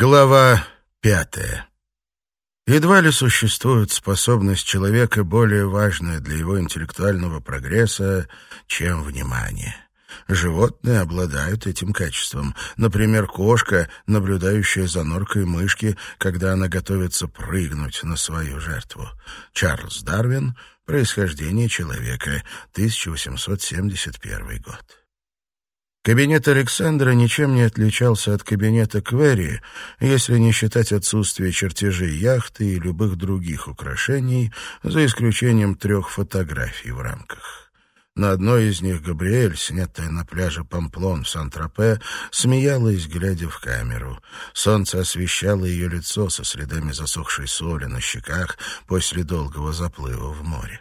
Глава пятая. Едва ли существует способность человека более важная для его интеллектуального прогресса, чем внимание. Животные обладают этим качеством. Например, кошка, наблюдающая за норкой мышки, когда она готовится прыгнуть на свою жертву. Чарльз Дарвин «Происхождение человека», 1871 год. Кабинет Александра ничем не отличался от кабинета Квери, если не считать отсутствие чертежей яхты и любых других украшений, за исключением трех фотографий в рамках. На одной из них Габриэль, снятая на пляже Памплон в Сан-Тропе, смеялась, глядя в камеру. Солнце освещало ее лицо со следами засохшей соли на щеках после долгого заплыва в море.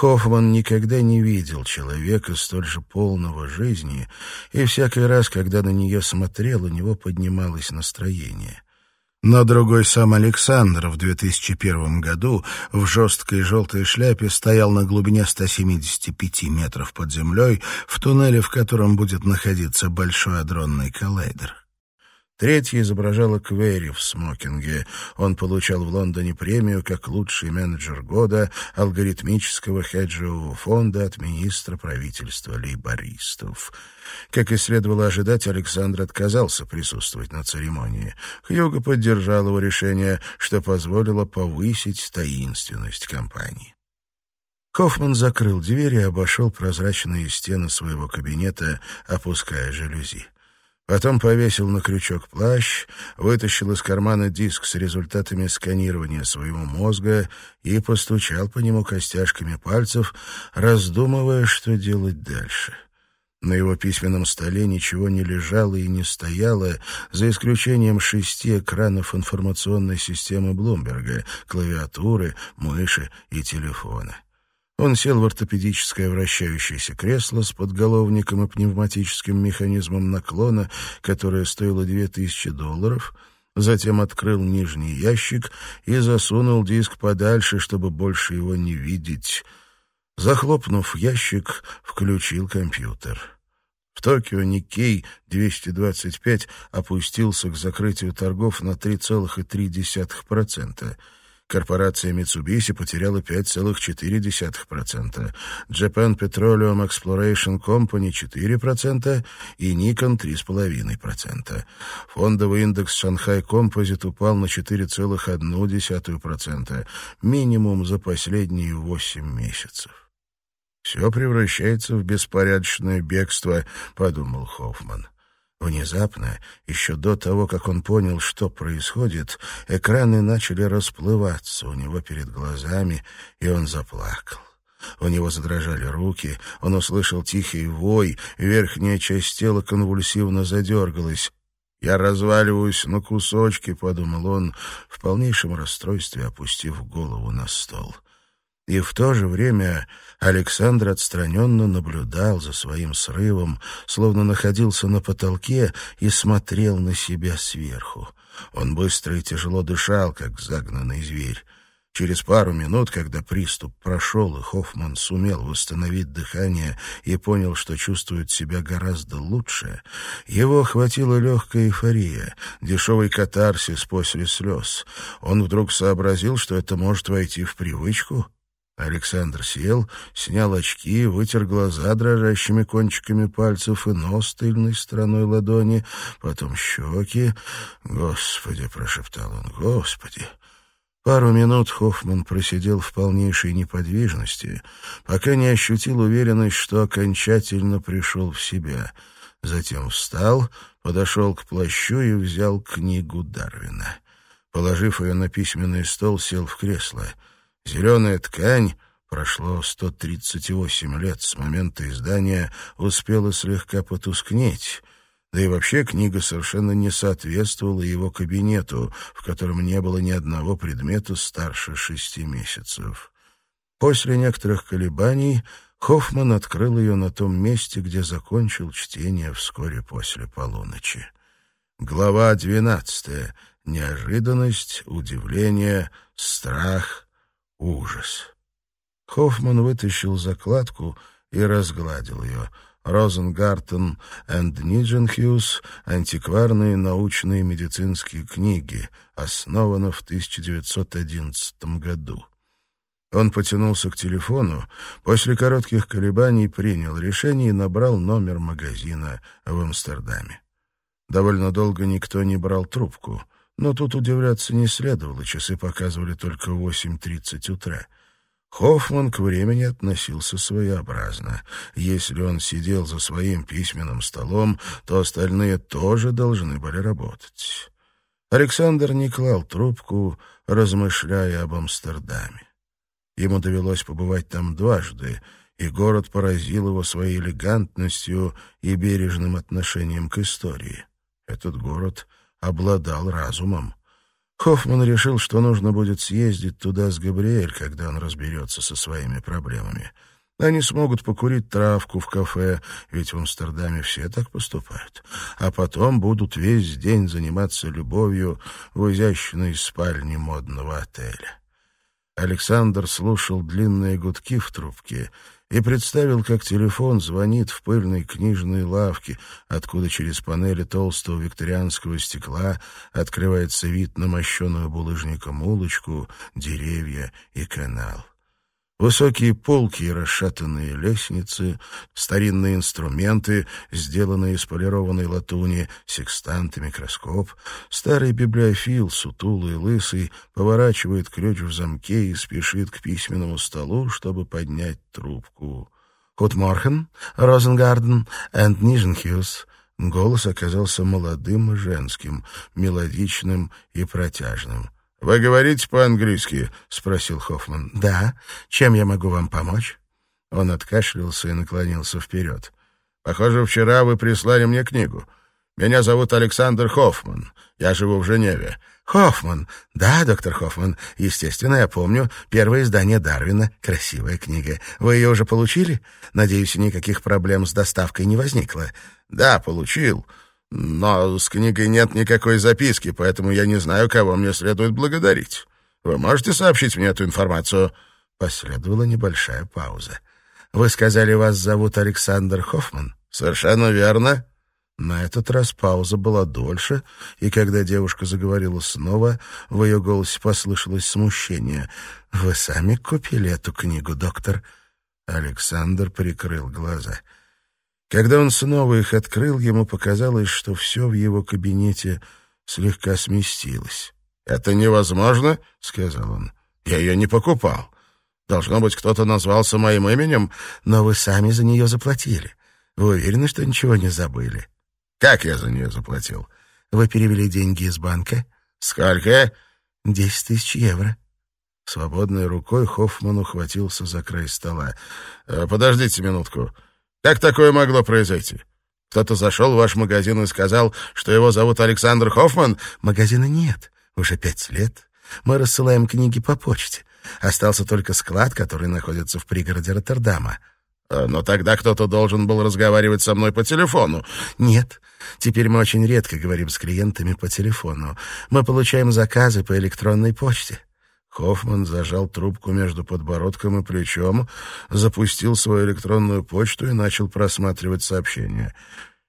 Хоффман никогда не видел человека столь же полного жизни, и всякий раз, когда на нее смотрел, у него поднималось настроение. Но другой сам Александр в 2001 году в жесткой желтой шляпе стоял на глубине 175 метров под землей в туннеле, в котором будет находиться большой адронный коллайдер. Третья изображала Квери в смокинге. Он получал в Лондоне премию как лучший менеджер года алгоритмического хеджевого фонда от министра правительства лейбористов. Как и следовало ожидать, Александр отказался присутствовать на церемонии. Хьюго поддержал его решение, что позволило повысить таинственность компании. Хоффман закрыл дверь и обошел прозрачные стены своего кабинета, опуская жалюзи. Потом повесил на крючок плащ, вытащил из кармана диск с результатами сканирования своего мозга и постучал по нему костяшками пальцев, раздумывая, что делать дальше. На его письменном столе ничего не лежало и не стояло, за исключением шести экранов информационной системы Блумберга, клавиатуры, мыши и телефона. Он сел в ортопедическое вращающееся кресло с подголовником и пневматическим механизмом наклона, которое стоило две тысячи долларов, затем открыл нижний ящик и засунул диск подальше, чтобы больше его не видеть. Захлопнув ящик, включил компьютер. В Токио Никей 225 опустился к закрытию торгов на 3,3%. Корпорация Mitsubishi потеряла 5,4%, Japan Petroleum Exploration Company 4% и Nikon 3,5%. Фондовый индекс Шанхай Композит упал на 4,1%, минимум за последние 8 месяцев. «Все превращается в беспорядочное бегство», — подумал Хоффман. Внезапно, еще до того, как он понял, что происходит, экраны начали расплываться у него перед глазами, и он заплакал. У него задрожали руки, он услышал тихий вой, верхняя часть тела конвульсивно задергалась. «Я разваливаюсь на кусочки», — подумал он, в полнейшем расстройстве опустив голову на стол. И в то же время Александр отстраненно наблюдал за своим срывом, словно находился на потолке и смотрел на себя сверху. Он быстро и тяжело дышал, как загнанный зверь. Через пару минут, когда приступ прошел, и Хоффман сумел восстановить дыхание и понял, что чувствует себя гораздо лучше, его охватила легкая эйфория, дешевый катарсис после слез. Он вдруг сообразил, что это может войти в привычку — Александр сел, снял очки, вытер глаза дрожащими кончиками пальцев и нос тыльной стороной ладони, потом щеки. «Господи!» — прошептал он. «Господи!» Пару минут Хоффман просидел в полнейшей неподвижности, пока не ощутил уверенность, что окончательно пришел в себя. Затем встал, подошел к плащу и взял книгу Дарвина. Положив ее на письменный стол, сел в кресло — Зеленая ткань, прошло 138 лет с момента издания, успела слегка потускнеть, да и вообще книга совершенно не соответствовала его кабинету, в котором не было ни одного предмета старше шести месяцев. После некоторых колебаний Хоффман открыл ее на том месте, где закончил чтение вскоре после полуночи. Глава двенадцатая. Неожиданность, удивление, страх, Ужас. Хоффман вытащил закладку и разгладил ее. Розенгартен энд Нидженхьюз «Антикварные научные медицинские книги», основана в 1911 году. Он потянулся к телефону, после коротких колебаний принял решение и набрал номер магазина в Амстердаме. Довольно долго никто не брал трубку, но тут удивляться не следовало, часы показывали только 8.30 утра. Хоффман к времени относился своеобразно. Если он сидел за своим письменным столом, то остальные тоже должны были работать. Александр не клал трубку, размышляя об Амстердаме. Ему довелось побывать там дважды, и город поразил его своей элегантностью и бережным отношением к истории. Этот город обладал разумом. Хоффман решил, что нужно будет съездить туда с Габриэль, когда он разберется со своими проблемами. Они смогут покурить травку в кафе, ведь в Амстердаме все так поступают. А потом будут весь день заниматься любовью в изящной спальне модного отеля. Александр слушал длинные гудки в трубке и представил, как телефон звонит в пыльной книжной лавке, откуда через панели толстого викторианского стекла открывается вид на мощеную булыжником улочку, деревья и канал. Высокие полки и расшатанные лестницы, старинные инструменты, сделанные из полированной латуни, секстант и микроскоп. Старый библиофил, сутулый и лысый, поворачивает ключ в замке и спешит к письменному столу, чтобы поднять трубку. «Гутморхен, Розенгарден энд Ниженхюс». Голос оказался молодым и женским, мелодичным и протяжным. «Вы говорите по-английски?» — спросил Хоффман. «Да. Чем я могу вам помочь?» Он откашлялся и наклонился вперед. «Похоже, вчера вы прислали мне книгу. Меня зовут Александр Хоффман. Я живу в Женеве». «Хоффман. Да, доктор Хоффман. Естественно, я помню. Первое издание Дарвина. Красивая книга. Вы ее уже получили? Надеюсь, никаких проблем с доставкой не возникло». «Да, получил. Но с книгой нет никакой записки, поэтому я не знаю, кого мне следует благодарить. Вы можете сообщить мне эту информацию?» Последовала небольшая пауза. «Вы сказали, вас зовут Александр Хоффман?» «Совершенно верно». На этот раз пауза была дольше, и когда девушка заговорила снова, в ее голосе послышалось смущение. «Вы сами купили эту книгу, доктор?» Александр прикрыл глаза. «Да». Когда он снова их открыл, ему показалось, что все в его кабинете слегка сместилось. «Это невозможно», — сказал он. «Я ее не покупал. Должно быть, кто-то назвался моим именем, но вы сами за нее заплатили. Вы уверены, что ничего не забыли?» «Как я за нее заплатил?» «Вы перевели деньги из банка?» «Сколько?» «Десять тысяч евро». Свободной рукой Хоффман ухватился за край стола. «Э, «Подождите минутку». Как такое могло произойти? Кто-то зашел в ваш магазин и сказал, что его зовут Александр Хоффман? Магазина нет. Уже пять лет. Мы рассылаем книги по почте. Остался только склад, который находится в пригороде Роттердама. А, но тогда кто-то должен был разговаривать со мной по телефону. Нет. Теперь мы очень редко говорим с клиентами по телефону. Мы получаем заказы по электронной почте. Хоффман зажал трубку между подбородком и плечом, запустил свою электронную почту и начал просматривать сообщения.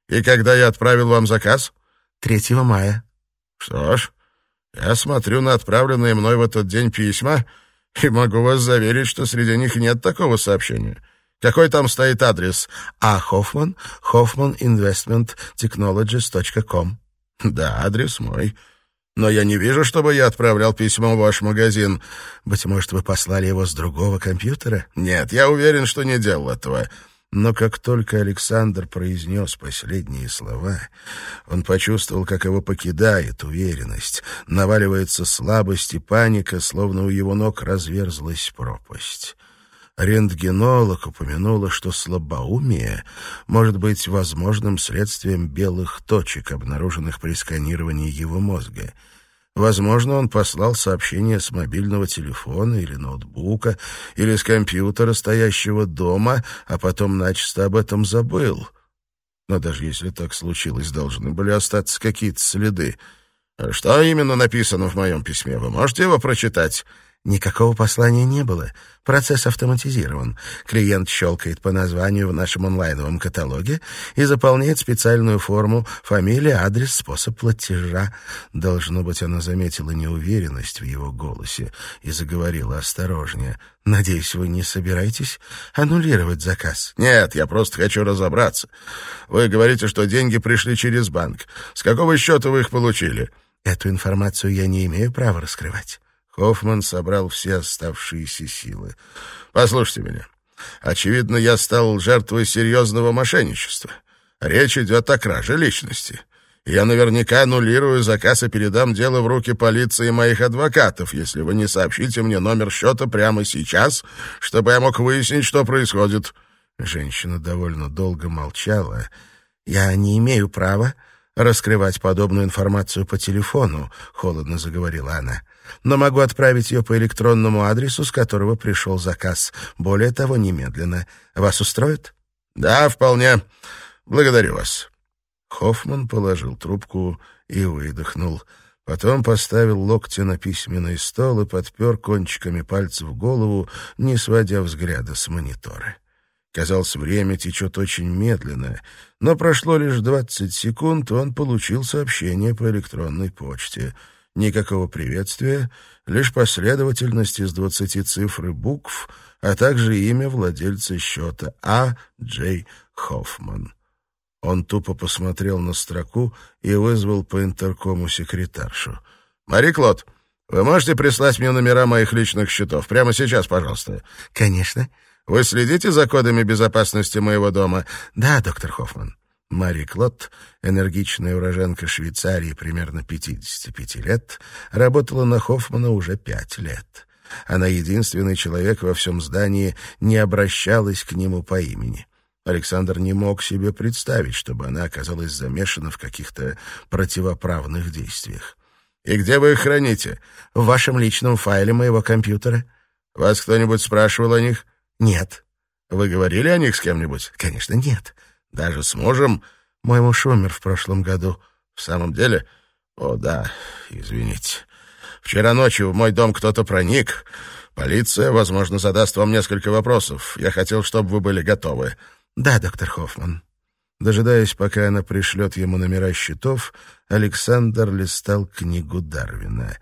«И когда я отправил вам заказ?» «Третьего мая». «Что ж, я смотрю на отправленные мной в этот день письма и могу вас заверить, что среди них нет такого сообщения». Какой там стоит адрес? А. Хоффман, hoffmaninvestmenttechnologies.com. Да, адрес мой. Но я не вижу, чтобы я отправлял письмо в ваш магазин. Быть может, вы послали его с другого компьютера? Нет, я уверен, что не делал этого. Но как только Александр произнес последние слова, он почувствовал, как его покидает уверенность, наваливается слабость и паника, словно у его ног разверзлась пропасть. Рентгенолог упомянула, что слабоумие может быть возможным следствием белых точек, обнаруженных при сканировании его мозга. Возможно, он послал сообщение с мобильного телефона или ноутбука, или с компьютера, стоящего дома, а потом начисто об этом забыл. Но даже если так случилось, должны были остаться какие-то следы. Что именно написано в моем письме? Вы можете его прочитать? Никакого послания не было. Процесс автоматизирован. Клиент щелкает по названию в нашем онлайновом каталоге и заполняет специальную форму фамилия, адрес, способ платежа. Должно быть, она заметила неуверенность в его голосе и заговорила осторожнее. «Надеюсь, вы не собираетесь аннулировать заказ?» «Нет, я просто хочу разобраться. Вы говорите, что деньги пришли через банк. С какого счета вы их получили?» «Эту информацию я не имею права раскрывать». Хоффман собрал все оставшиеся силы. «Послушайте меня. Очевидно, я стал жертвой серьезного мошенничества. Речь идет о краже личности. Я наверняка аннулирую заказ и передам дело в руки полиции и моих адвокатов, если вы не сообщите мне номер счета прямо сейчас, чтобы я мог выяснить, что происходит». Женщина довольно долго молчала. «Я не имею права раскрывать подобную информацию по телефону», — холодно заговорила она но могу отправить ее по электронному адресу, с которого пришел заказ. Более того, немедленно. Вас устроит? Да, вполне. Благодарю вас. Хоффман положил трубку и выдохнул. Потом поставил локти на письменный стол и подпер кончиками пальцев голову, не сводя взгляда с монитора. Казалось, время течет очень медленно, но прошло лишь двадцать секунд, и он получил сообщение по электронной почте — Никакого приветствия, лишь последовательность из двадцати цифр и букв, а также имя владельца счета А. Джей Хоффман. Он тупо посмотрел на строку и вызвал по интеркому секретаршу. «Мари Клод, вы можете прислать мне номера моих личных счетов? Прямо сейчас, пожалуйста». «Конечно». «Вы следите за кодами безопасности моего дома?» «Да, доктор Хоффман». Мари Клод, энергичная уроженка Швейцарии примерно 55 лет, работала на Хоффмана уже пять лет. Она единственный человек во всем здании не обращалась к нему по имени. Александр не мог себе представить, чтобы она оказалась замешана в каких-то противоправных действиях. «И где вы их храните?» «В вашем личном файле моего компьютера». «Вас кто-нибудь спрашивал о них?» «Нет». «Вы говорили о них с кем-нибудь?» «Конечно, нет». Даже с мужем? Мой муж умер в прошлом году. В самом деле? О, да, извините. Вчера ночью в мой дом кто-то проник. Полиция, возможно, задаст вам несколько вопросов. Я хотел, чтобы вы были готовы. Да, доктор Хоффман. Дожидаясь, пока она пришлет ему номера счетов, Александр листал книгу Дарвина.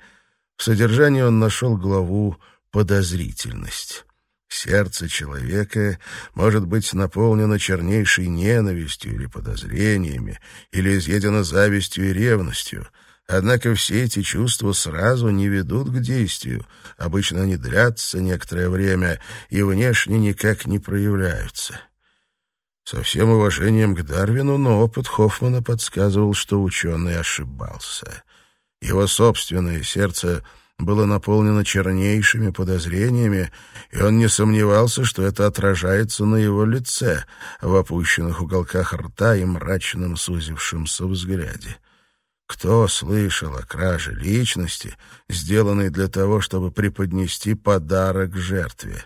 В содержании он нашел главу «Подозрительность». Сердце человека может быть наполнено чернейшей ненавистью или подозрениями, или изъедено завистью и ревностью. Однако все эти чувства сразу не ведут к действию. Обычно они длятся некоторое время и внешне никак не проявляются. Со всем уважением к Дарвину, но опыт Хоффмана подсказывал, что ученый ошибался. Его собственное сердце — было наполнено чернейшими подозрениями, и он не сомневался, что это отражается на его лице, в опущенных уголках рта и мрачном сузившемся взгляде. Кто слышал о краже личности, сделанной для того, чтобы преподнести подарок жертве?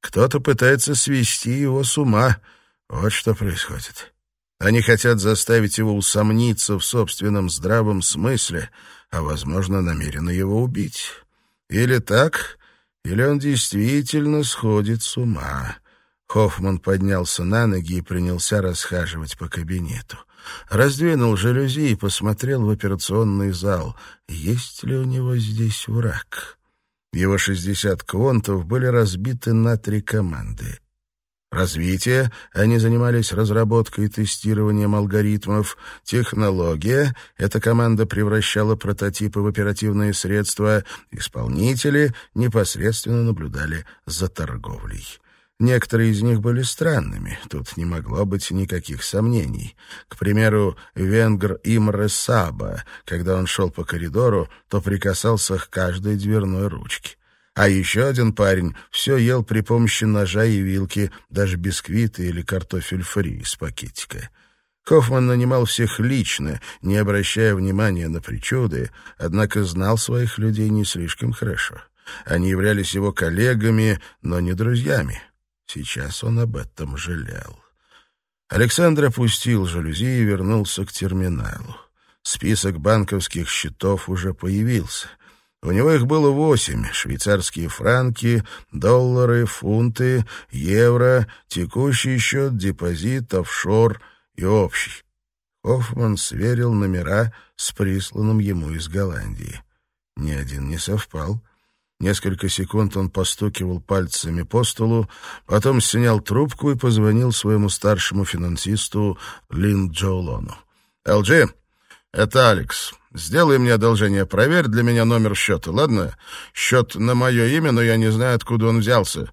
Кто-то пытается свести его с ума. Вот что происходит. Они хотят заставить его усомниться в собственном здравом смысле — а, возможно, намерена его убить. Или так, или он действительно сходит с ума. Хоффман поднялся на ноги и принялся расхаживать по кабинету. Раздвинул жалюзи и посмотрел в операционный зал. Есть ли у него здесь враг? Его шестьдесят квонтов были разбиты на три команды. Развитие, они занимались разработкой и тестированием алгоритмов. Технология, эта команда превращала прототипы в оперативные средства. Исполнители непосредственно наблюдали за торговлей. Некоторые из них были странными, тут не могло быть никаких сомнений. К примеру, венгр Имре Саба, когда он шел по коридору, то прикасался к каждой дверной ручке. А еще один парень все ел при помощи ножа и вилки, даже бисквиты или картофель фри из пакетика. Хоффман нанимал всех лично, не обращая внимания на причуды, однако знал своих людей не слишком хорошо. Они являлись его коллегами, но не друзьями. Сейчас он об этом жалел. Александр опустил жалюзи и вернулся к терминалу. Список банковских счетов уже появился. У него их было восемь — швейцарские франки, доллары, фунты, евро, текущий счет, депозит, офшор и общий. Хоффман сверил номера с присланным ему из Голландии. Ни один не совпал. Несколько секунд он постукивал пальцами по столу, потом снял трубку и позвонил своему старшему финансисту Лин Джоулону. «ЛГ, это Алекс. Сделай мне одолжение, проверь для меня номер счета, ладно? Счет на мое имя, но я не знаю, откуда он взялся.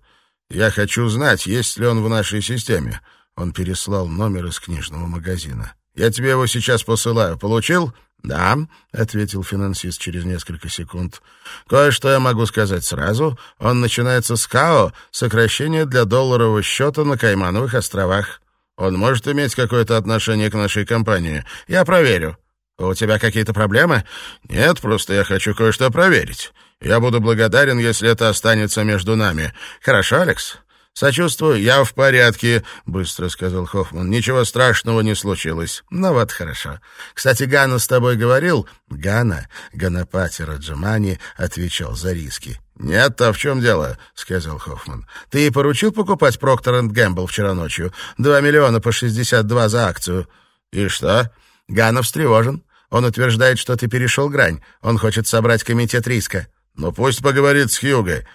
Я хочу знать, есть ли он в нашей системе». Он переслал номер из книжного магазина. «Я тебе его сейчас посылаю. Получил?» «Да», — ответил финансист через несколько секунд. «Кое-что я могу сказать сразу. Он начинается с КАО, сокращение для долларового счета на Каймановых островах. Он может иметь какое-то отношение к нашей компании. Я проверю». «У тебя какие-то проблемы?» «Нет, просто я хочу кое-что проверить. Я буду благодарен, если это останется между нами. Хорошо, Алекс?» «Сочувствую, я в порядке», — быстро сказал Хоффман. «Ничего страшного не случилось». «Ну вот, хорошо. Кстати, Ганна с тобой говорил?» «Ганна, Ганапати Раджамани», — отвечал за риски. «Нет, а в чем дело?» — сказал Хоффман. «Ты поручил покупать Procter and Gamble вчера ночью? Два миллиона по шестьдесят два за акцию». «И что?» «Ганна встревожен. Он утверждает, что ты перешел грань. Он хочет собрать комитет риска». «Ну пусть поговорит с Хьюго.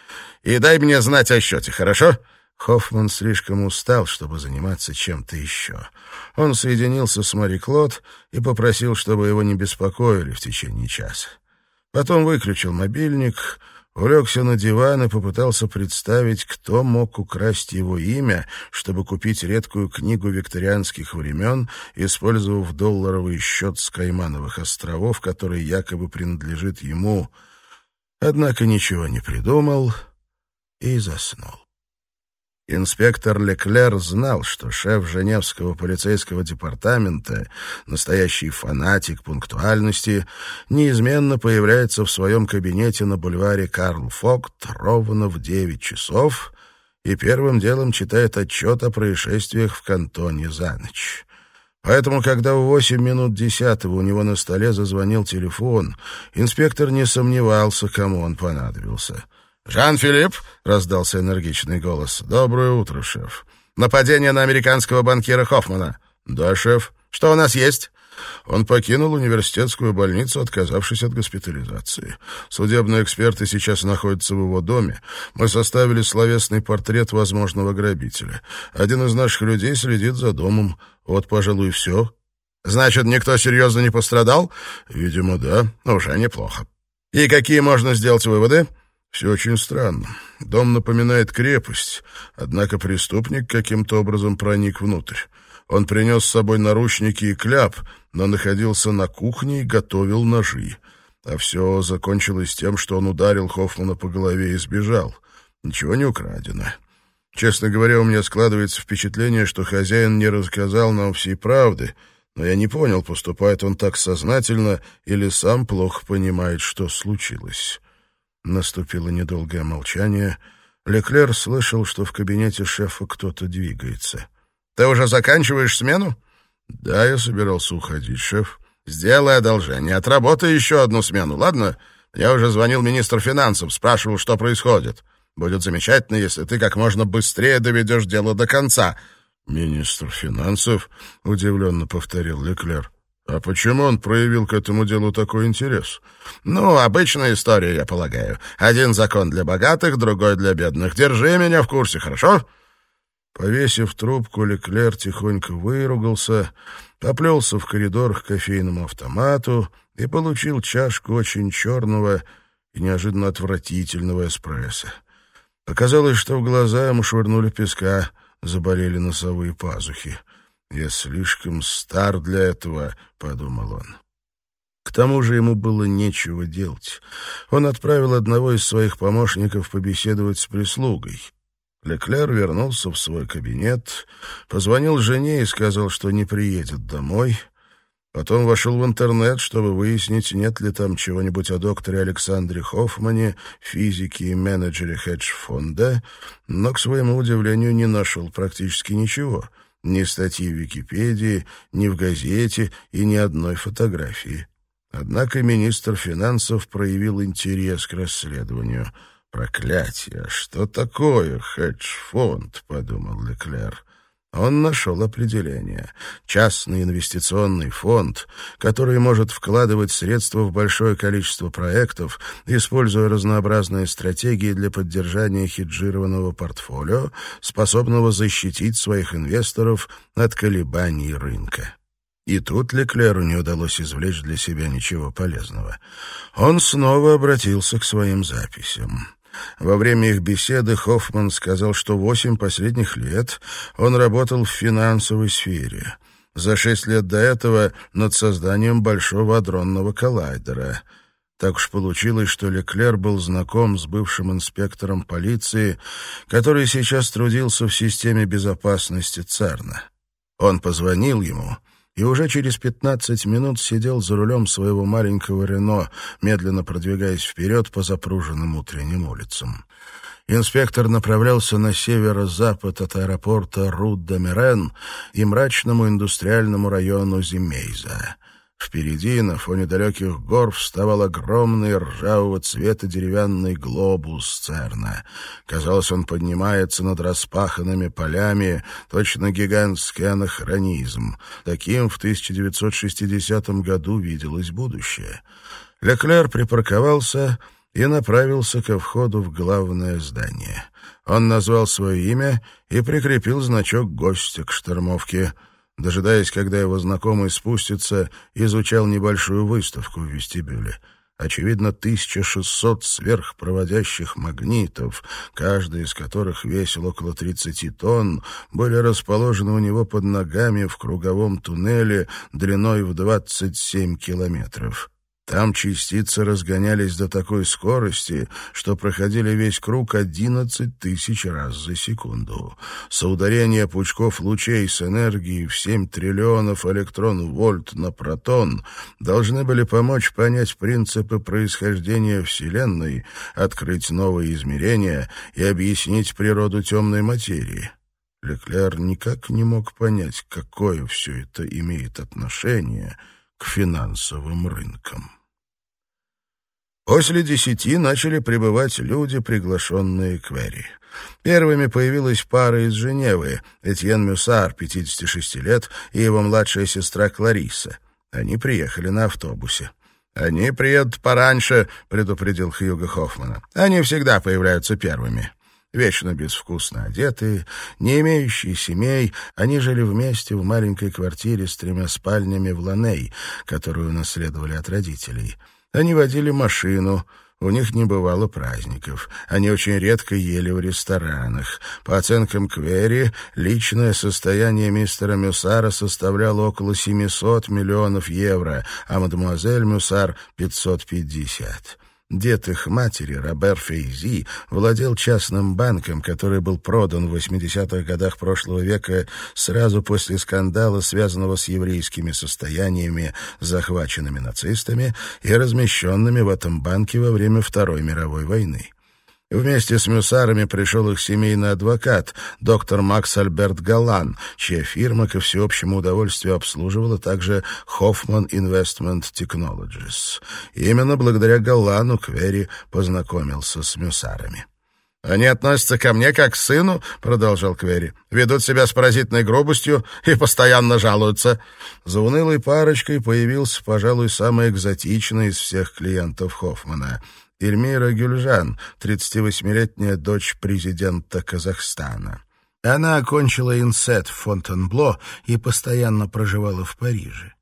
И дай мне знать о счете, хорошо?» Хоффман слишком устал, чтобы заниматься чем-то еще. Он соединился с Мари Клод и попросил, чтобы его не беспокоили в течение часа. Потом выключил мобильник, улегся на диван и попытался представить, кто мог украсть его имя, чтобы купить редкую книгу викторианских времен, использовав долларовый счет с Каймановых островов, который якобы принадлежит ему. Однако ничего не придумал и заснул. Инспектор Леклер знал, что шеф Женевского полицейского департамента, настоящий фанатик пунктуальности, неизменно появляется в своем кабинете на бульваре Карл Фокт ровно в девять часов и первым делом читает отчет о происшествиях в кантоне за ночь. Поэтому, когда в восемь минут десятого у него на столе зазвонил телефон, инспектор не сомневался, кому он понадобился — «Жан-Филипп?» — раздался энергичный голос. «Доброе утро, шеф. Нападение на американского банкира Хоффмана». «Да, шеф. Что у нас есть?» Он покинул университетскую больницу, отказавшись от госпитализации. Судебные эксперты сейчас находятся в его доме. Мы составили словесный портрет возможного грабителя. Один из наших людей следит за домом. Вот, пожалуй, все. Значит, никто серьезно не пострадал? Видимо, да. Уже неплохо. И какие можно сделать выводы? Все очень странно. Дом напоминает крепость, однако преступник каким-то образом проник внутрь. Он принес с собой наручники и кляп, но находился на кухне и готовил ножи. А все закончилось тем, что он ударил Хоффмана по голове и сбежал. Ничего не украдено. Честно говоря, у меня складывается впечатление, что хозяин не рассказал нам всей правды, но я не понял, поступает он так сознательно или сам плохо понимает, что случилось. Наступило недолгое молчание. Леклер слышал, что в кабинете шефа кто-то двигается. «Ты уже заканчиваешь смену?» «Да, я собирался уходить, шеф». «Сделай одолжение. Отработай еще одну смену, ладно? Я уже звонил министру финансов, спрашивал, что происходит. Будет замечательно, если ты как можно быстрее доведешь дело до конца». «Министр финансов?» — удивленно повторил Леклер. А почему он проявил к этому делу такой интерес? Ну, обычная история, я полагаю. Один закон для богатых, другой для бедных. Держи меня в курсе, хорошо? Повесив трубку, Леклер тихонько выругался, поплелся в коридор к кофейному автомату и получил чашку очень черного и неожиданно отвратительного эспрессо. Показалось, что в глаза ему швырнули песка, заболели носовые пазухи. «Я слишком стар для этого», — подумал он. К тому же ему было нечего делать. Он отправил одного из своих помощников побеседовать с прислугой. Леклер вернулся в свой кабинет, позвонил жене и сказал, что не приедет домой. Потом вошел в интернет, чтобы выяснить, нет ли там чего-нибудь о докторе Александре Хоффмане, физике и менеджере хедж-фонда, но, к своему удивлению, не нашел практически ничего — ни статьи в Википедии, ни в газете и ни одной фотографии. Однако министр финансов проявил интерес к расследованию. «Проклятие! Что такое хедж-фонд?» — подумал Леклер. Он нашел определение. Частный инвестиционный фонд, который может вкладывать средства в большое количество проектов, используя разнообразные стратегии для поддержания хеджированного портфолио, способного защитить своих инвесторов от колебаний рынка. И тут Леклеру не удалось извлечь для себя ничего полезного. Он снова обратился к своим записям. Во время их беседы Хоффман сказал, что восемь последних лет он работал в финансовой сфере. За шесть лет до этого над созданием большого адронного коллайдера. Так уж получилось, что Леклер был знаком с бывшим инспектором полиции, который сейчас трудился в системе безопасности ЦЕРНа. Он позвонил ему и уже через пятнадцать минут сидел за рулем своего маленького Рено, медленно продвигаясь вперед по запруженным утренним улицам. Инспектор направлялся на северо-запад от аэропорта Руд-де-Мерен и мрачному индустриальному району Зимейза. Впереди, на фоне далеких гор, вставал огромный ржавого цвета деревянный глобус Церна. Казалось, он поднимается над распаханными полями, точно гигантский анахронизм. Таким в 1960 году виделось будущее. Леклер припарковался и направился ко входу в главное здание. Он назвал свое имя и прикрепил значок гостя к штормовке — Дожидаясь, когда его знакомый спустится, изучал небольшую выставку в вестибюле. Очевидно, 1600 сверхпроводящих магнитов, каждый из которых весил около 30 тонн, были расположены у него под ногами в круговом туннеле длиной в 27 километров. Там частицы разгонялись до такой скорости, что проходили весь круг 11 тысяч раз за секунду. Соударение пучков лучей с энергией в 7 триллионов электрон-вольт на протон должны были помочь понять принципы происхождения Вселенной, открыть новые измерения и объяснить природу темной материи. Леклер никак не мог понять, какое все это имеет отношение к финансовым рынкам. После десяти начали прибывать люди, приглашенные к Вэри. Первыми появилась пара из Женевы, Этьен Мюсар, 56 лет, и его младшая сестра Клариса. Они приехали на автобусе. «Они приедут пораньше», — предупредил Хьюго Хоффмана. «Они всегда появляются первыми». Вечно безвкусно одетые, не имеющие семей, они жили вместе в маленькой квартире с тремя спальнями в Ланей, которую наследовали от родителей. Они водили машину, у них не бывало праздников. Они очень редко ели в ресторанах. По оценкам Квери, личное состояние мистера Мюсара составляло около 700 миллионов евро, а мадемуазель Мюсар — 550. Дед их матери, Робер Фейзи, владел частным банком, который был продан в 80-х годах прошлого века сразу после скандала, связанного с еврейскими состояниями, захваченными нацистами и размещенными в этом банке во время Второй мировой войны. Вместе с Мюсарами пришел их семейный адвокат, доктор Макс Альберт Галан, чья фирма ко всеобщему удовольствию обслуживала также Hoffman Investment Technologies. именно благодаря Галану Квери познакомился с Мюсарами. «Они относятся ко мне как к сыну», — продолжал Квери. «Ведут себя с поразительной грубостью и постоянно жалуются». За унылой парочкой появился, пожалуй, самый экзотичный из всех клиентов Хоффмана — Эльмира Гюльжан, 38-летняя дочь президента Казахстана. Она окончила инсет в Фонтенбло и постоянно проживала в Париже.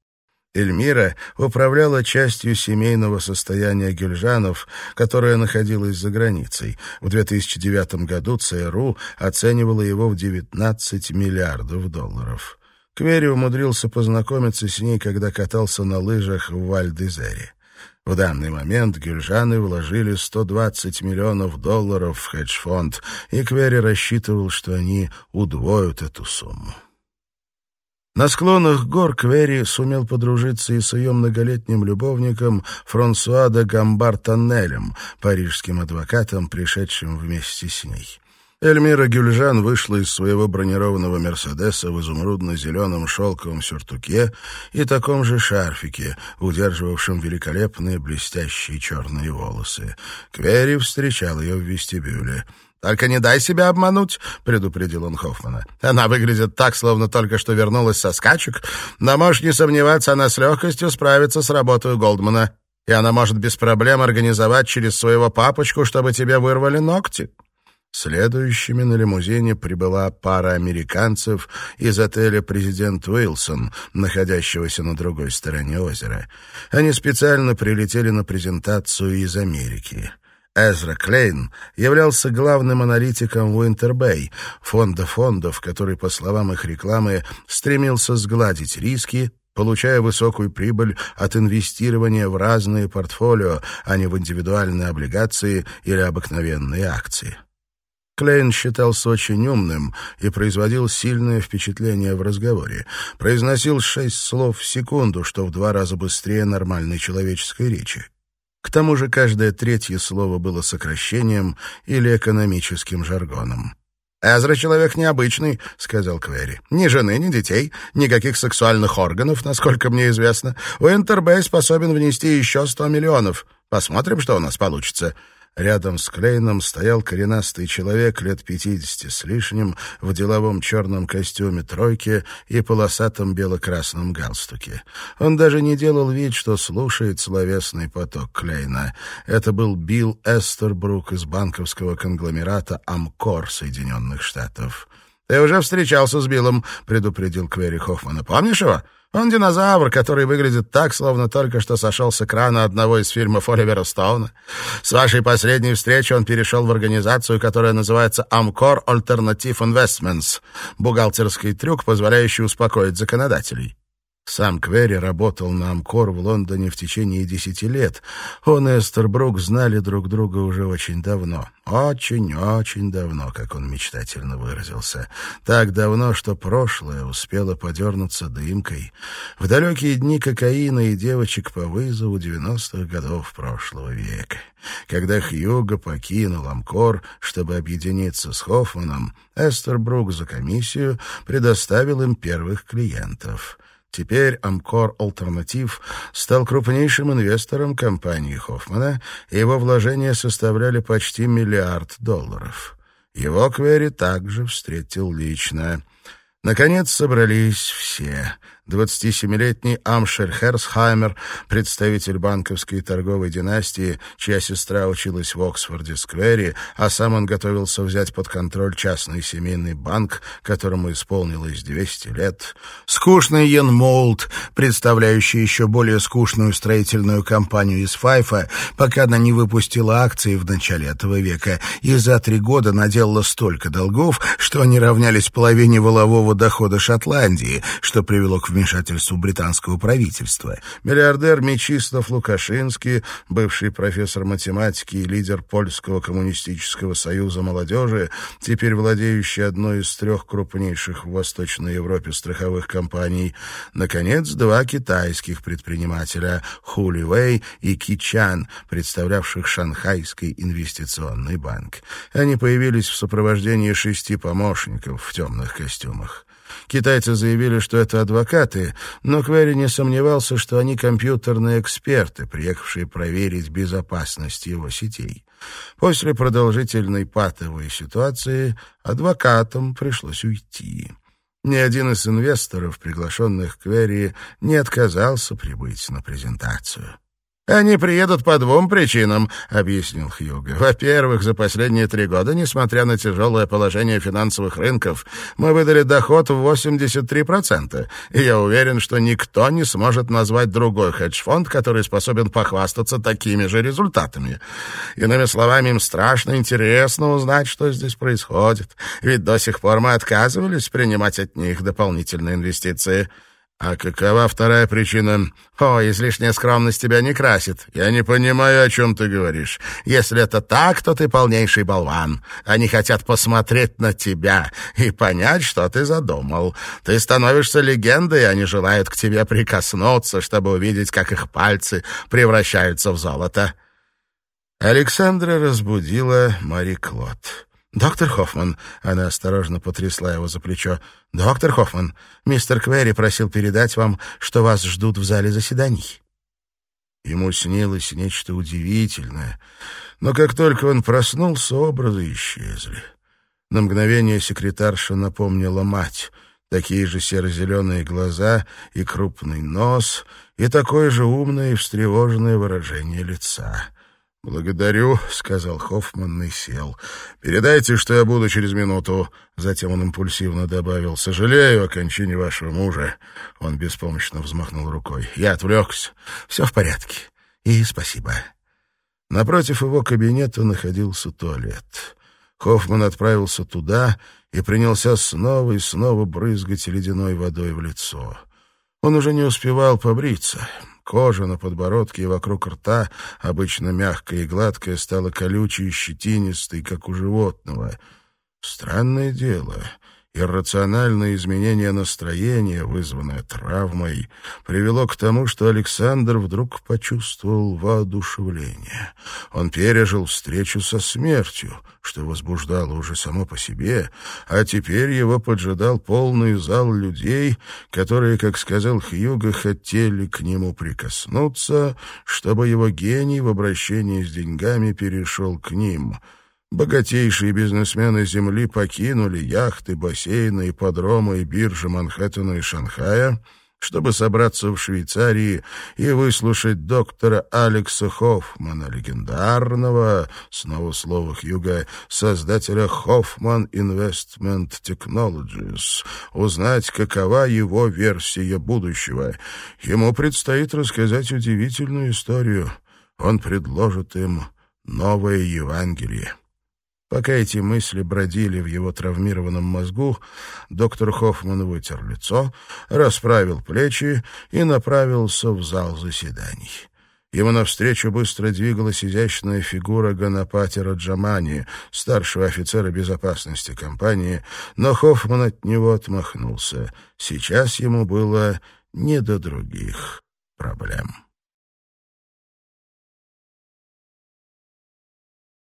Эльмира управляла частью семейного состояния Гюльжанов, которая находилась за границей. В 2009 году ЦРУ оценивала его в 19 миллиардов долларов. Квери умудрился познакомиться с ней, когда катался на лыжах в Вальдезере. В данный момент Гюльжаны вложили 120 миллионов долларов в хедж-фонд, и Квери рассчитывал, что они удвоят эту сумму. На склонах гор Квери сумел подружиться и с ее многолетним любовником Франсуа де Гамбар-Тоннелем, парижским адвокатом, пришедшим вместе с ней. Эльмира Гюльжан вышла из своего бронированного «Мерседеса» в изумрудно-зеленом шелковом сюртуке и таком же шарфике, удерживавшем великолепные блестящие черные волосы. Квери встречал ее в вестибюле. «Только не дай себя обмануть», — предупредил он Хоффмана. «Она выглядит так, словно только что вернулась со скачек, но можешь не сомневаться, она с легкостью справится с работой Голдмана, и она может без проблем организовать через своего папочку, чтобы тебе вырвали ногти». Следующими на лимузине прибыла пара американцев из отеля «Президент Уилсон», находящегося на другой стороне озера. Они специально прилетели на презентацию из Америки. Эзра Клейн являлся главным аналитиком Уинтербэй, фонда фондов, который, по словам их рекламы, стремился сгладить риски, получая высокую прибыль от инвестирования в разные портфолио, а не в индивидуальные облигации или обыкновенные акции. Клейн считался очень умным и производил сильное впечатление в разговоре. Произносил шесть слов в секунду, что в два раза быстрее нормальной человеческой речи. К тому же каждое третье слово было сокращением или экономическим жаргоном. «Эзра человек необычный», — сказал Квери. «Ни жены, ни детей, никаких сексуальных органов, насколько мне известно. Уинтербей способен внести еще сто миллионов. Посмотрим, что у нас получится». Рядом с Клейном стоял коренастый человек лет пятидесяти с лишним в деловом черном костюме тройки и полосатом бело-красном галстуке. Он даже не делал вид, что слушает словесный поток Клейна. Это был Билл Эстербрук из банковского конгломерата «Амкор» Соединенных Штатов. «Ты уже встречался с Биллом», — предупредил Квери Хоффмана. «Помнишь его?» Он динозавр, который выглядит так, словно только что сошел с экрана одного из фильмов Оливера Стоуна. С вашей последней встречи он перешел в организацию, которая называется Amcor Alternative Investments. Бухгалтерский трюк, позволяющий успокоить законодателей. Сам Квери работал на Амкор в Лондоне в течение десяти лет. Он и Эстер Брук знали друг друга уже очень давно. Очень-очень давно, как он мечтательно выразился. Так давно, что прошлое успело подернуться дымкой. В далекие дни кокаина и девочек по вызову девяностых годов прошлого века. Когда Хьюго покинул Амкор, чтобы объединиться с Хоффманом, Эстер Брук за комиссию предоставил им первых клиентов — Теперь Амкор Альтернатив стал крупнейшим инвестором компании Хоффмана, и его вложения составляли почти миллиард долларов. Его Квери также встретил лично. Наконец собрались все. 27-летний Амшер Херсхаймер, представитель банковской и торговой династии, чья сестра училась в Оксфорде-сквере, а сам он готовился взять под контроль частный семейный банк, которому исполнилось 200 лет. Скучный Йен Молд, представляющий еще более скучную строительную компанию из Файфа, пока она не выпустила акции в начале этого века, и за три года наделала столько долгов, что они равнялись половине волового дохода Шотландии, что привело к вмешательству британского правительства. Миллиардер Мечислав Лукашинский, бывший профессор математики и лидер Польского коммунистического союза молодежи, теперь владеющий одной из трех крупнейших в Восточной Европе страховых компаний. Наконец, два китайских предпринимателя Хули Вэй и Кичан, представлявших Шанхайский инвестиционный банк. Они появились в сопровождении шести помощников в темных костюмах. Китайцы заявили, что это адвокаты, но Квери не сомневался, что они компьютерные эксперты, приехавшие проверить безопасность его сетей. После продолжительной патовой ситуации адвокатам пришлось уйти. Ни один из инвесторов, приглашенных Квери, не отказался прибыть на презентацию. «Они приедут по двум причинам», — объяснил Хьюго. «Во-первых, за последние три года, несмотря на тяжелое положение финансовых рынков, мы выдали доход в 83%, и я уверен, что никто не сможет назвать другой хедж-фонд, который способен похвастаться такими же результатами. Иными словами, им страшно интересно узнать, что здесь происходит, ведь до сих пор мы отказывались принимать от них дополнительные инвестиции». «А какова вторая причина?» «О, излишняя скромность тебя не красит. Я не понимаю, о чем ты говоришь. Если это так, то ты полнейший болван. Они хотят посмотреть на тебя и понять, что ты задумал. Ты становишься легендой, они желают к тебе прикоснуться, чтобы увидеть, как их пальцы превращаются в золото». Александра разбудила Мари Клод. «Доктор Хоффман», — она осторожно потрясла его за плечо, — «доктор Хоффман, мистер Квери просил передать вам, что вас ждут в зале заседаний». Ему снилось нечто удивительное, но как только он проснулся, образы исчезли. На мгновение секретарша напомнила мать. Такие же серо-зеленые глаза и крупный нос, и такое же умное и встревоженное выражение лица. «Благодарю», — сказал Хоффман и сел. «Передайте, что я буду через минуту». Затем он импульсивно добавил. «Сожалею о кончине вашего мужа». Он беспомощно взмахнул рукой. «Я отвлекся. Все в порядке. И спасибо». Напротив его кабинета находился туалет. Хоффман отправился туда и принялся снова и снова брызгать ледяной водой в лицо. Он уже не успевал побриться. Кожа на подбородке и вокруг рта, обычно мягкая и гладкая, стала колючей и щетинистой, как у животного. Странное дело. Иррациональное изменение настроения, вызванное травмой, привело к тому, что Александр вдруг почувствовал воодушевление. Он пережил встречу со смертью, что возбуждало уже само по себе, а теперь его поджидал полный зал людей, которые, как сказал Хьюго, хотели к нему прикоснуться, чтобы его гений в обращении с деньгами перешел к ним — Богатейшие бизнесмены Земли покинули яхты, бассейны, ипподромы и биржи Манхэттена и Шанхая, чтобы собраться в Швейцарии и выслушать доктора Алекса Хоффмана, легендарного, снова слово Хьюга, создателя Hoffman Investment Technologies, узнать, какова его версия будущего. Ему предстоит рассказать удивительную историю. Он предложит им новое Евангелие. Пока эти мысли бродили в его травмированном мозгу, доктор Хоффман вытер лицо, расправил плечи и направился в зал заседаний. Ему навстречу быстро двигалась изящная фигура Ганапатера Джамани, старшего офицера безопасности компании, но Хоффман от него отмахнулся. Сейчас ему было не до других проблем.